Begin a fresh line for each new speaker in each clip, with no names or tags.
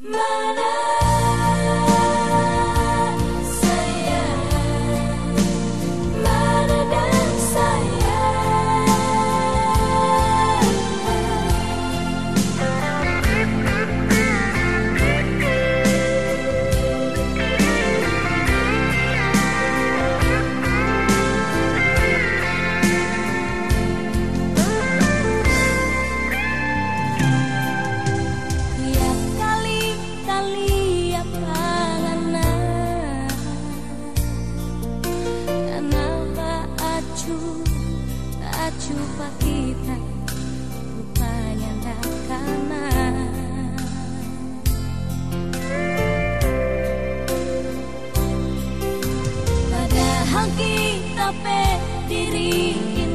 Mana. Give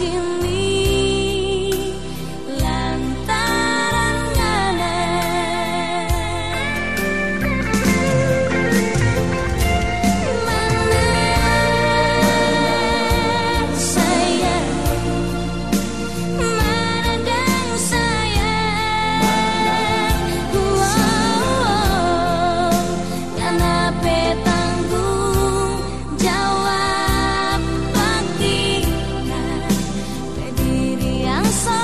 walking the sun.